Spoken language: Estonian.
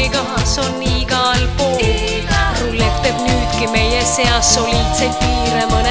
segas on igal pool. rulletab nüüdki meie seas soliidseid piire mõne